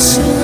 soon.